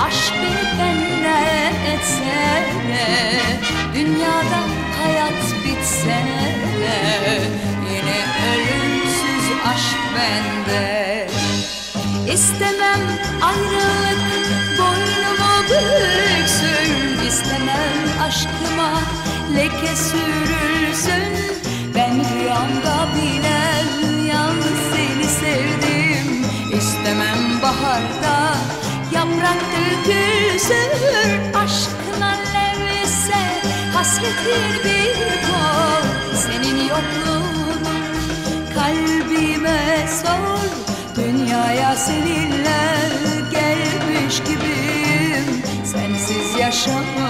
Aşk beni benden etse de Dünyada hayat bitse de Yine ölümsüz aşk bende. İstemem ayrılık boynumu büksün İstemem aşkıma leke sürülsün. Yaprak dökülsün Aşkına levse hasretin bir kol Senin yokluğunu kalbime sor Dünyaya seninle gelmiş gibiyim. Sensiz yaşamayı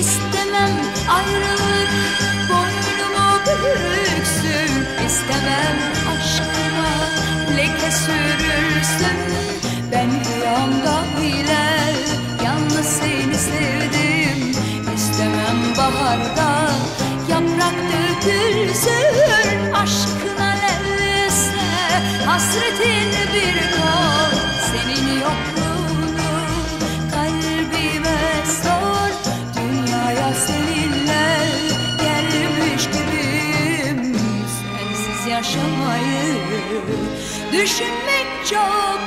İstemem ayrılık boynumu büksün İstemem aşkıma leke sürülsün. Ben rüyamda bile yalnız seni sevdim. İstemem baharda yaprak dökülsün. Aşkına levse hasretin bir kol yaşamayı düşünmek çok